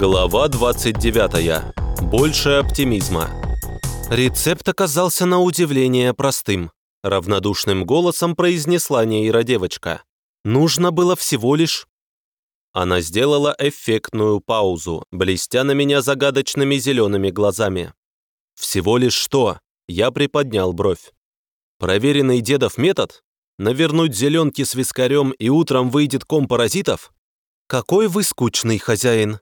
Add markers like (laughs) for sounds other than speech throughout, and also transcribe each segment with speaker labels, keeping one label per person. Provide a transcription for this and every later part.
Speaker 1: Глава 29. Больше оптимизма. Рецепт оказался на удивление простым. Равнодушным голосом произнесла нейродевочка. Нужно было всего лишь... Она сделала эффектную паузу, блестя на меня загадочными зелеными глазами. «Всего лишь что?» Я приподнял бровь. «Проверенный дедов метод? Навернуть зеленки с вискарем и утром выйдет ком паразитов? Какой вы скучный хозяин!»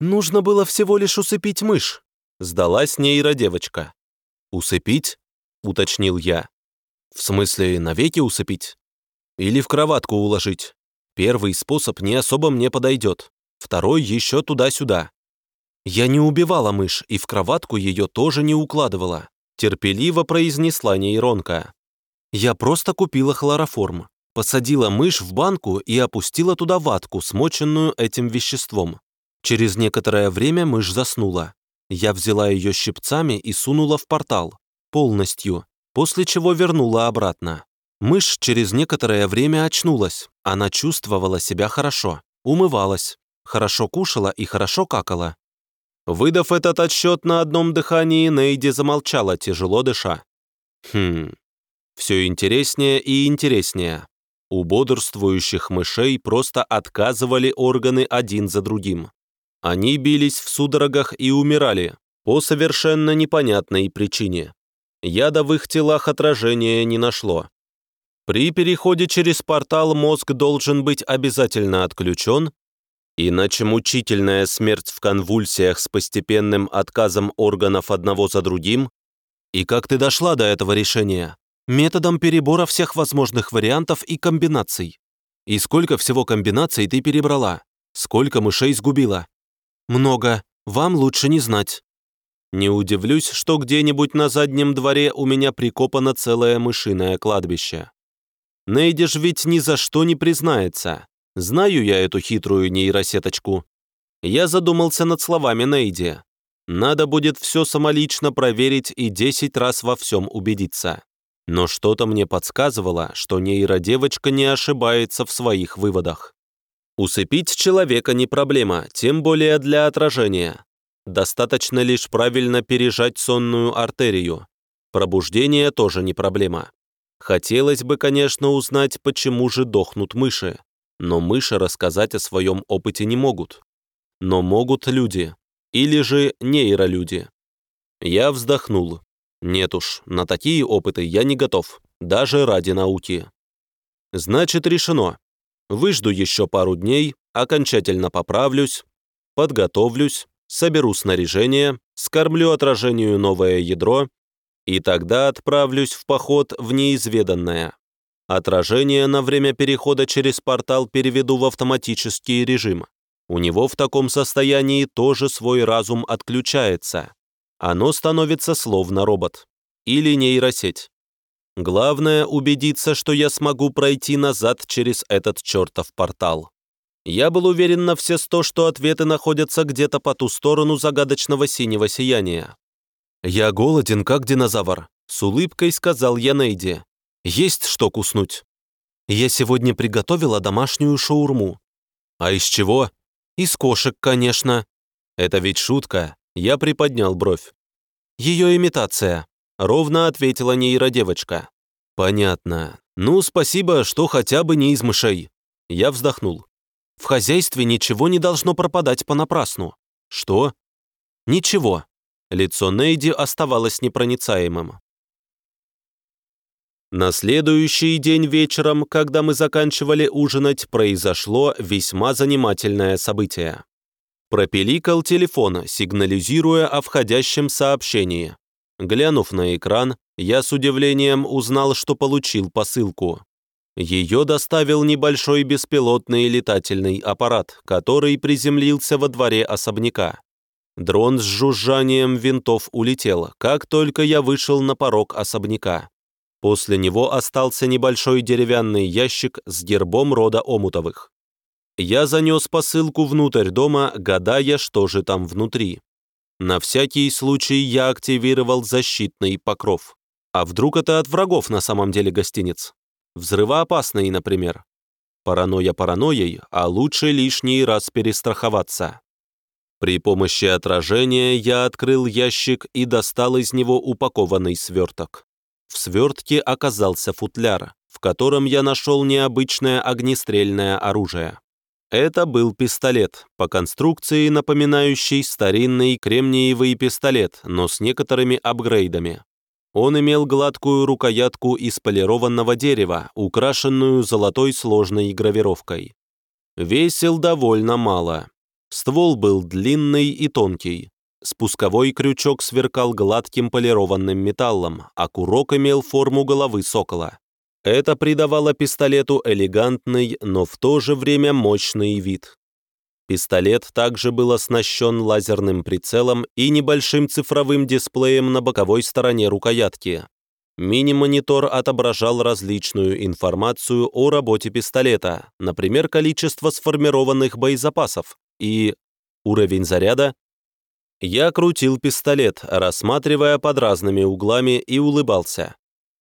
Speaker 1: «Нужно было всего лишь усыпить мышь», — сдалась нейродевочка. «Усыпить?» — уточнил я. «В смысле, навеки усыпить? Или в кроватку уложить? Первый способ не особо мне подойдет, второй еще туда-сюда. Я не убивала мышь и в кроватку ее тоже не укладывала», — терпеливо произнесла нейронка. «Я просто купила хлороформ, посадила мышь в банку и опустила туда ватку, смоченную этим веществом. Через некоторое время мышь заснула. Я взяла ее щипцами и сунула в портал. Полностью. После чего вернула обратно. Мышь через некоторое время очнулась. Она чувствовала себя хорошо. Умывалась. Хорошо кушала и хорошо какала. Выдав этот отсчет на одном дыхании, Нейди замолчала, тяжело дыша. Хм, все интереснее и интереснее. У бодрствующих мышей просто отказывали органы один за другим. Они бились в судорогах и умирали по совершенно непонятной причине. Яда в их телах отражения не нашло. При переходе через портал мозг должен быть обязательно отключен, иначе мучительная смерть в конвульсиях с постепенным отказом органов одного за другим. И как ты дошла до этого решения? Методом перебора всех возможных вариантов и комбинаций. И сколько всего комбинаций ты перебрала? Сколько мышей сгубила? «Много. Вам лучше не знать». Не удивлюсь, что где-нибудь на заднем дворе у меня прикопано целое мышиное кладбище. Нейдиш ведь ни за что не признается. Знаю я эту хитрую нейросеточку. Я задумался над словами Нейди. Надо будет все самолично проверить и 10 раз во всем убедиться. Но что-то мне подсказывало, что нейродевочка не ошибается в своих выводах. Усыпить человека не проблема, тем более для отражения. Достаточно лишь правильно пережать сонную артерию. Пробуждение тоже не проблема. Хотелось бы, конечно, узнать, почему же дохнут мыши. Но мыши рассказать о своем опыте не могут. Но могут люди. Или же нейролюди. Я вздохнул. Нет уж, на такие опыты я не готов, даже ради науки. Значит, решено. Выжду еще пару дней, окончательно поправлюсь, подготовлюсь, соберу снаряжение, скормлю отражению новое ядро, и тогда отправлюсь в поход в неизведанное. Отражение на время перехода через портал переведу в автоматический режим. У него в таком состоянии тоже свой разум отключается. Оно становится словно робот. Или нейросеть. Главное убедиться, что я смогу пройти назад через этот чертов портал. Я был уверен на все сто, что ответы находятся где-то по ту сторону загадочного синего сияния. «Я голоден, как динозавр», — с улыбкой сказал я Нейди. «Есть что куснуть». «Я сегодня приготовила домашнюю шаурму». «А из чего?» «Из кошек, конечно». «Это ведь шутка», — я приподнял бровь. «Ее имитация», Ровно ответила нейродевочка. «Понятно. Ну, спасибо, что хотя бы не из мышей». Я вздохнул. «В хозяйстве ничего не должно пропадать понапрасну». «Что?» «Ничего». Лицо Нейди оставалось непроницаемым. На следующий день вечером, когда мы заканчивали ужинать, произошло весьма занимательное событие. Пропеликал телефон, сигнализируя о входящем сообщении. Глянув на экран, я с удивлением узнал, что получил посылку. Ее доставил небольшой беспилотный летательный аппарат, который приземлился во дворе особняка. Дрон с жужжанием винтов улетел, как только я вышел на порог особняка. После него остался небольшой деревянный ящик с гербом рода Омутовых. Я занес посылку внутрь дома, гадая, что же там внутри. На всякий случай я активировал защитный покров. А вдруг это от врагов на самом деле гостиниц? Взрывоопасный, например. Паранойя паранойей, а лучше лишний раз перестраховаться. При помощи отражения я открыл ящик и достал из него упакованный сверток. В свертке оказался футляр, в котором я нашел необычное огнестрельное оружие. Это был пистолет, по конструкции напоминающий старинный кремниевый пистолет, но с некоторыми апгрейдами. Он имел гладкую рукоятку из полированного дерева, украшенную золотой сложной гравировкой. Весил довольно мало, Ствол был длинный и тонкий. Спусковой крючок сверкал гладким полированным металлом, а курок имел форму головы сокола. Это придавало пистолету элегантный, но в то же время мощный вид. Пистолет также был оснащен лазерным прицелом и небольшим цифровым дисплеем на боковой стороне рукоятки. Мини-монитор отображал различную информацию о работе пистолета, например, количество сформированных боезапасов, и уровень заряда. Я крутил пистолет, рассматривая под разными углами и улыбался.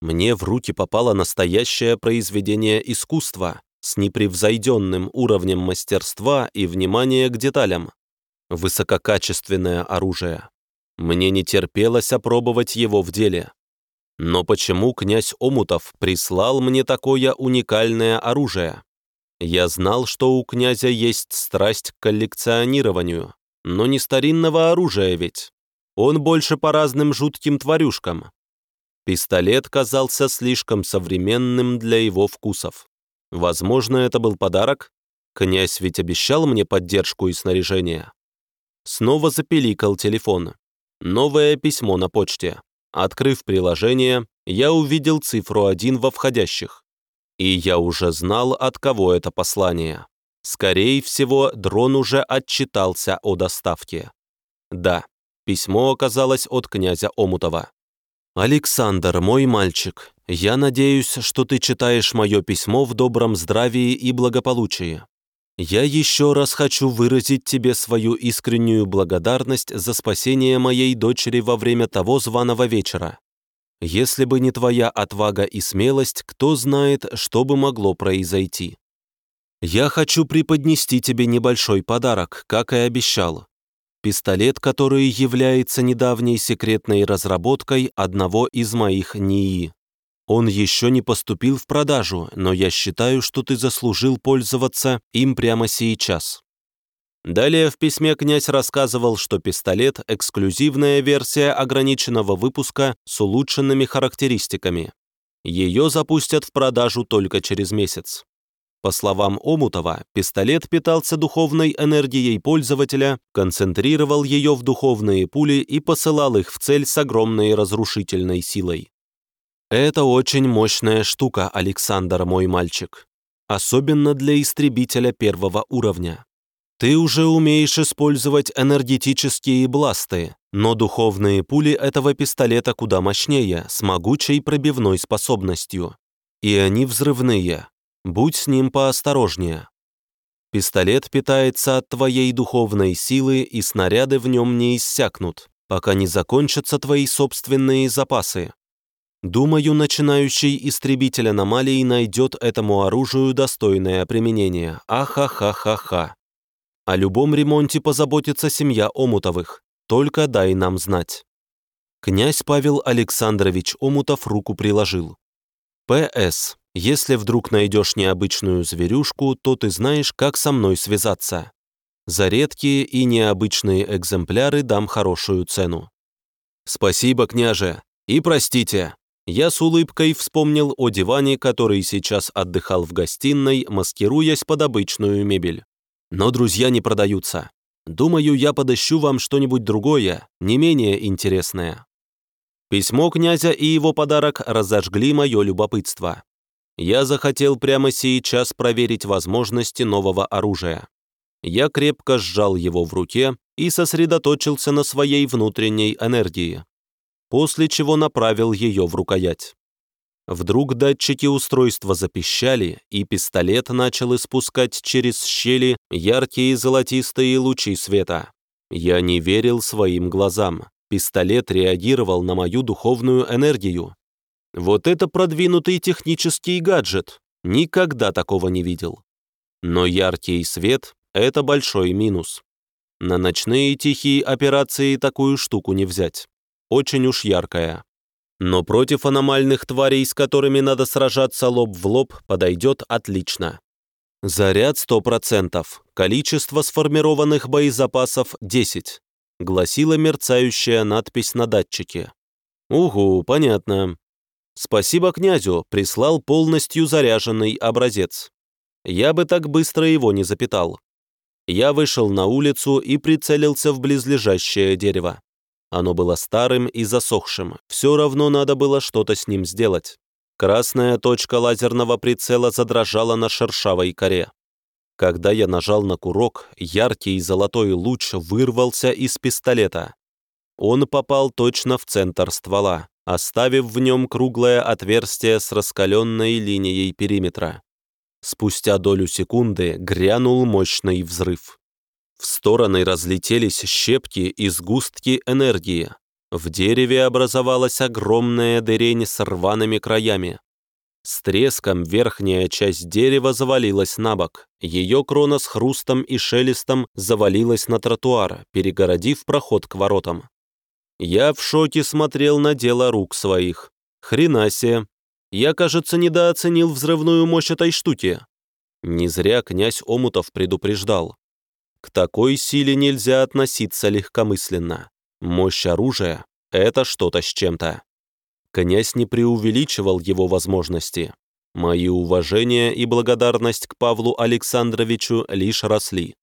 Speaker 1: Мне в руки попало настоящее произведение искусства с непревзойденным уровнем мастерства и внимания к деталям. Высококачественное оружие. Мне не терпелось опробовать его в деле. Но почему князь Омутов прислал мне такое уникальное оружие? Я знал, что у князя есть страсть к коллекционированию, но не старинного оружия ведь. Он больше по разным жутким тварюшкам. Пистолет казался слишком современным для его вкусов. Возможно, это был подарок? Князь ведь обещал мне поддержку и снаряжение. Снова запеликал телефон. Новое письмо на почте. Открыв приложение, я увидел цифру 1 во входящих. И я уже знал, от кого это послание. Скорее всего, дрон уже отчитался о доставке. Да, письмо оказалось от князя Омутова. «Александр, мой мальчик, я надеюсь, что ты читаешь мое письмо в добром здравии и благополучии. Я еще раз хочу выразить тебе свою искреннюю благодарность за спасение моей дочери во время того званого вечера. Если бы не твоя отвага и смелость, кто знает, что бы могло произойти. Я хочу преподнести тебе небольшой подарок, как и обещал. Пистолет, который является недавней секретной разработкой одного из моих НИИ. Он еще не поступил в продажу, но я считаю, что ты заслужил пользоваться им прямо сейчас. Далее в письме князь рассказывал, что пистолет – эксклюзивная версия ограниченного выпуска с улучшенными характеристиками. Ее запустят в продажу только через месяц. По словам Омутова, пистолет питался духовной энергией пользователя, концентрировал ее в духовные пули и посылал их в цель с огромной разрушительной силой. Это очень мощная штука, Александр, мой мальчик. Особенно для истребителя первого уровня. Ты уже умеешь использовать энергетические бласты, но духовные пули этого пистолета куда мощнее, с могучей пробивной способностью. И они взрывные. Будь с ним поосторожнее. Пистолет питается от твоей духовной силы, и снаряды в нем не иссякнут, пока не закончатся твои собственные запасы. Думаю, начинающий истребитель аномалий найдет этому оружию достойное применение. Ахахахаха. О любом ремонте позаботится семья Омутовых. Только дай нам знать». Князь Павел Александрович Омутов руку приложил. «П.С. Если вдруг найдешь необычную зверюшку, то ты знаешь, как со мной связаться. За редкие и необычные экземпляры дам хорошую цену». «Спасибо, княже, и простите». Я с улыбкой вспомнил о диване, который сейчас отдыхал в гостиной, маскируясь под обычную мебель. Но друзья не продаются. Думаю, я подыщу вам что-нибудь другое, не менее интересное». Письмо князя и его подарок разожгли мое любопытство. Я захотел прямо сейчас проверить возможности нового оружия. Я крепко сжал его в руке и сосредоточился на своей внутренней энергии, после чего направил ее в рукоять. Вдруг датчики устройства запищали, и пистолет начал испускать через щели яркие золотистые лучи света. Я не верил своим глазам. Пистолет реагировал на мою духовную энергию. Вот это продвинутый технический гаджет. Никогда такого не видел. Но яркий свет — это большой минус. На ночные тихие операции такую штуку не взять. Очень уж яркая. Но против аномальных тварей, с которыми надо сражаться лоб в лоб, подойдет отлично. Заряд 100%, количество сформированных боезапасов 10, гласила мерцающая надпись на датчике. Угу, понятно. Спасибо князю, прислал полностью заряженный образец. Я бы так быстро его не запитал. Я вышел на улицу и прицелился в близлежащее дерево. Оно было старым и засохшим, все равно надо было что-то с ним сделать. Красная точка лазерного прицела задрожала на шершавой коре. Когда я нажал на курок, яркий золотой луч вырвался из пистолета. Он попал точно в центр ствола, оставив в нем круглое отверстие с раскаленной линией периметра. Спустя долю секунды грянул мощный взрыв. В стороны разлетелись щепки и сгустки энергии. В дереве образовалась огромная дырень с рваными краями. С треском верхняя часть дерева завалилась на бок. Ее крона с хрустом и шелестом завалилась на тротуар, перегородив проход к воротам. Я в шоке смотрел на дело рук своих. Хрена. Я, кажется, недооценил взрывную мощь этой штуки. Не зря князь Омутов предупреждал. К такой силе нельзя относиться легкомысленно. Мощь оружия — это что-то с чем-то. Князь не преувеличивал его возможности. Мои уважения и благодарность к Павлу Александровичу лишь росли.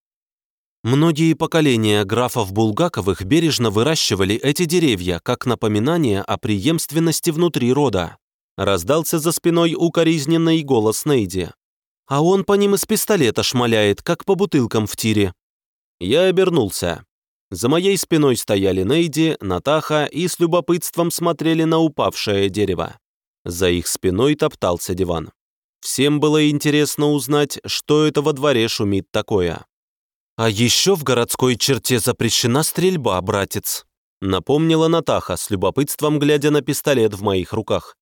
Speaker 1: Многие поколения графов Булгаковых бережно выращивали эти деревья как напоминание о преемственности внутри рода. Раздался за спиной укоризненный голос Нейди. А он по ним из пистолета шмаляет, как по бутылкам в тире. Я обернулся. За моей спиной стояли Нейди, Натаха и с любопытством смотрели на упавшее дерево. За их спиной топтался диван. Всем было интересно узнать, что это во дворе шумит такое. «А еще в городской черте запрещена стрельба, братец», напомнила Натаха с любопытством, глядя на пистолет в моих руках.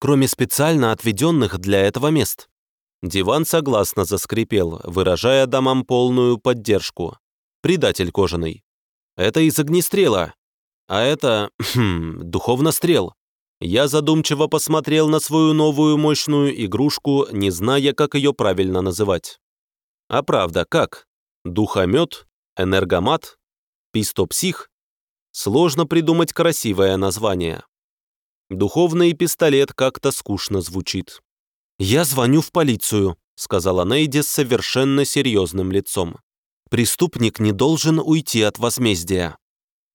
Speaker 1: «Кроме специально отведенных для этого мест». Диван согласно заскрипел, выражая домам полную поддержку. Предатель кожаный. Это из огнестрела. А это... Хм, духовнострел. Я задумчиво посмотрел на свою новую мощную игрушку, не зная, как ее правильно называть. А правда, как? Духомет? Энергомат? Пистопсих? Сложно придумать красивое название. Духовный пистолет как-то скучно звучит. «Я звоню в полицию», — сказала Нейди с совершенно серьезным лицом. «Преступник не должен уйти от возмездия».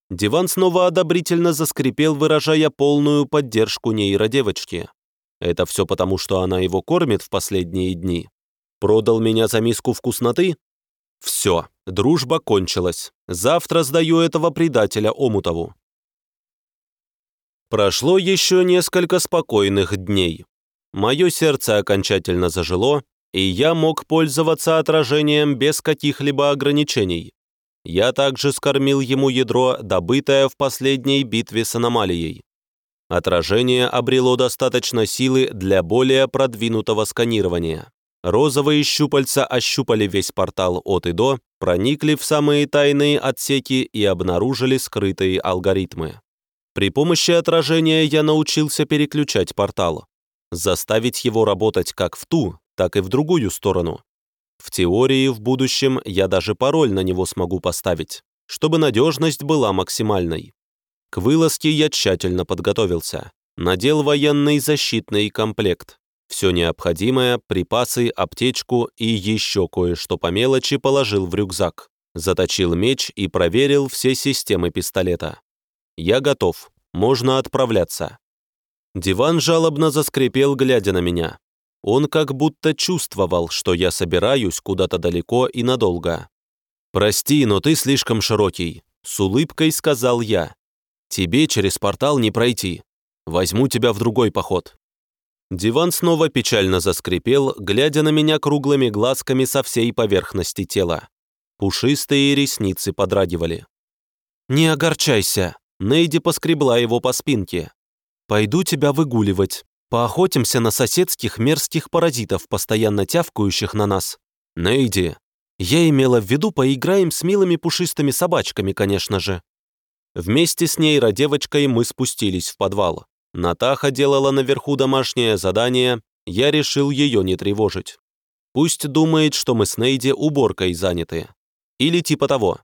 Speaker 1: Диван снова одобрительно заскрипел, выражая полную поддержку нейродевочки. Это все потому, что она его кормит в последние дни. Продал меня за миску вкусноты? Все, дружба кончилась. Завтра сдаю этого предателя Омутову. Прошло еще несколько спокойных дней. Мое сердце окончательно зажило, и я мог пользоваться отражением без каких-либо ограничений. Я также скормил ему ядро, добытое в последней битве с аномалией. Отражение обрело достаточно силы для более продвинутого сканирования. Розовые щупальца ощупали весь портал от и до, проникли в самые тайные отсеки и обнаружили скрытые алгоритмы. При помощи отражения я научился переключать портал, заставить его работать как в ту, так и в другую сторону. В теории в будущем я даже пароль на него смогу поставить, чтобы надежность была максимальной. К вылазке я тщательно подготовился. Надел военный защитный комплект, все необходимое, припасы, аптечку и еще кое-что по мелочи положил в рюкзак. Заточил меч и проверил все системы пистолета. Я готов, можно отправляться. Диван жалобно заскрипел, глядя на меня. Он как будто чувствовал, что я собираюсь куда-то далеко и надолго. «Прости, но ты слишком широкий», — с улыбкой сказал я. «Тебе через портал не пройти. Возьму тебя в другой поход». Диван снова печально заскрипел, глядя на меня круглыми глазками со всей поверхности тела. Пушистые ресницы подрагивали. «Не огорчайся», — Нейди поскребла его по спинке. «Пойду тебя выгуливать. Поохотимся на соседских мерзких паразитов, постоянно тявкающих на нас». «Нейди!» Я имела в виду, поиграем с милыми пушистыми собачками, конечно же. Вместе с ней родевочкой мы спустились в подвал. Натаха делала наверху домашнее задание, я решил ее не тревожить. Пусть думает, что мы с Нейди уборкой заняты. Или типа того.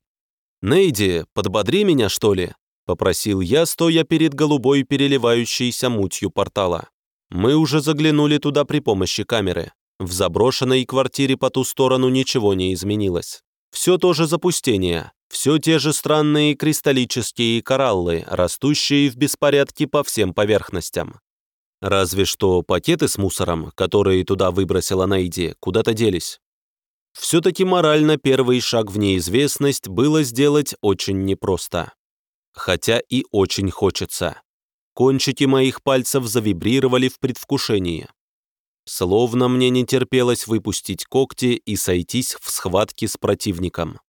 Speaker 1: «Нейди, подбодри меня, что ли?» — попросил я, стоя перед голубой переливающейся мутью портала. Мы уже заглянули туда при помощи камеры. В заброшенной квартире по ту сторону ничего не изменилось. Все то же запустение, все те же странные кристаллические кораллы, растущие в беспорядке по всем поверхностям. Разве что пакеты с мусором, которые туда выбросила Найди, куда-то делись. Все-таки морально первый шаг в неизвестность было сделать очень непросто. Хотя и очень хочется. Кончики моих пальцев завибрировали в предвкушении. Словно мне не терпелось выпустить когти и сойтись в схватке с противником.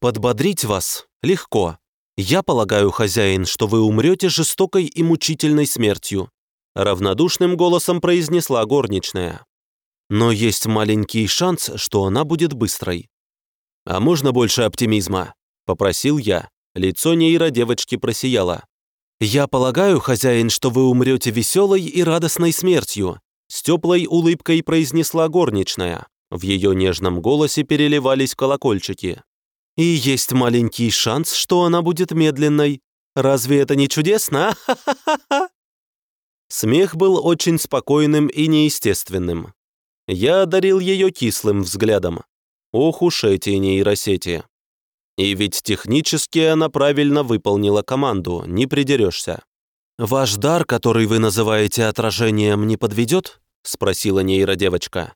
Speaker 1: «Подбодрить вас легко. Я полагаю, хозяин, что вы умрете жестокой и мучительной смертью», равнодушным голосом произнесла горничная. Но есть маленький шанс, что она будет быстрой. «А можно больше оптимизма?» — попросил я. Лицо нейродевочки просияло. «Я полагаю, хозяин, что вы умрете веселой и радостной смертью», с теплой улыбкой произнесла горничная. В ее нежном голосе переливались колокольчики. «И есть маленький шанс, что она будет медленной. Разве это не чудесно? (laughs) Смех был очень спокойным и неестественным. Я одарил ее кислым взглядом. Ох уж эти нейросети. И ведь технически она правильно выполнила команду, не придерешься. «Ваш дар, который вы называете отражением, не подведет?» — спросила нейродевочка.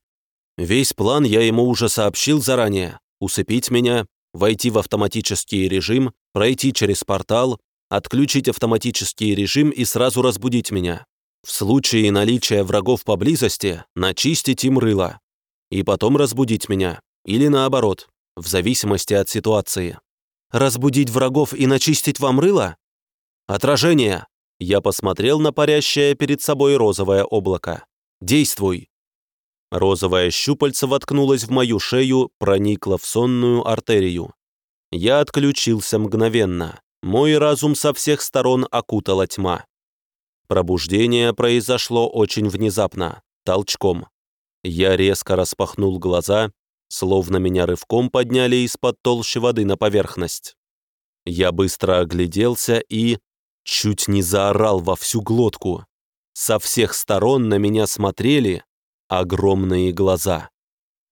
Speaker 1: «Весь план я ему уже сообщил заранее. Усыпить меня, войти в автоматический режим, пройти через портал, отключить автоматический режим и сразу разбудить меня. В случае наличия врагов поблизости начистить им рыло. И потом разбудить меня. Или наоборот, в зависимости от ситуации. Разбудить врагов и начистить вам рыло? Отражение. Я посмотрел на парящее перед собой розовое облако. Действуй. Розовое щупальце воткнулось в мою шею, проникло в сонную артерию. Я отключился мгновенно. Мой разум со всех сторон окутала тьма. Пробуждение произошло очень внезапно, толчком. Я резко распахнул глаза, словно меня рывком подняли из-под толщи воды на поверхность. Я быстро огляделся и чуть не заорал во всю глотку. Со всех сторон на меня смотрели огромные глаза.